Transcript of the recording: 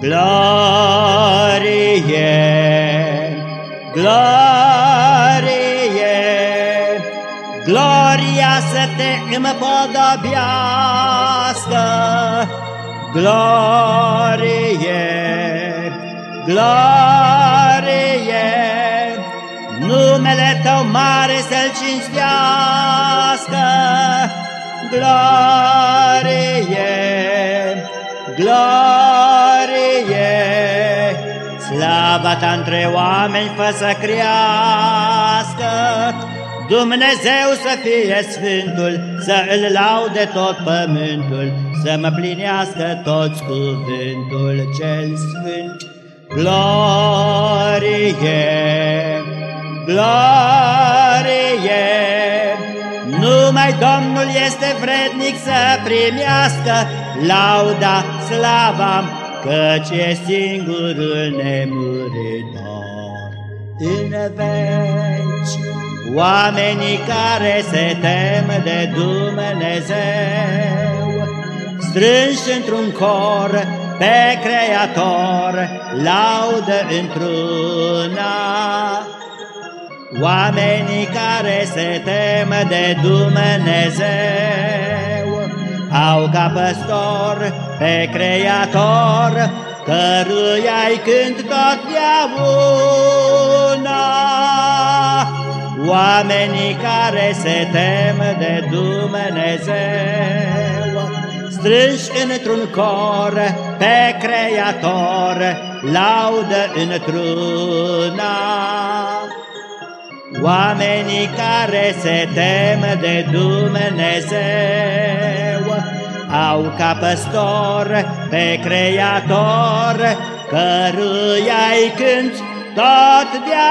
Glorie, glorie, gloria să te împodăbească, glorie, glorie, numele tău mare să-l cinstească, glorie, glorie, slava ta între oameni fă să crească, Dumnezeu să fie Sfântul, să îl laude tot pământul, să mă plinească toți cuvântul cel Sfânt. Glorie, glorie, numai Domnul este vrednic să primească lauda, slava, căci e singurul nemuritor în veci. Oamenii care se tem de Dumnezeu, strânși într-un cor pe Creator, laudă într-una. Oamenii care se tem de Dumnezeu, au ca păstor pe Creator, căruia-i cânt totdeauna. Oamenii care se tem de Dumnezeu, strânși într-un cor pe Creator, laudă într-una. Oamenii care se tem de Dumnezeu, au ca păstor pe Creator, căruia-i cânt totdeauna.